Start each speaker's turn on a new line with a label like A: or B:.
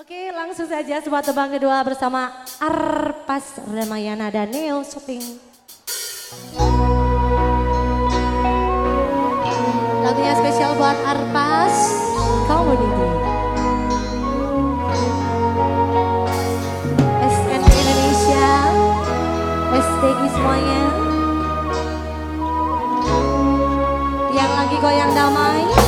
A: Oke langsung saja sebuah tebang kedua bersama Arpas Ramayana dan Neo Shopping. Lagunya spesial buat Arpas Community. SN Indonesia, STG semuanya. Yang lagi goyang damai.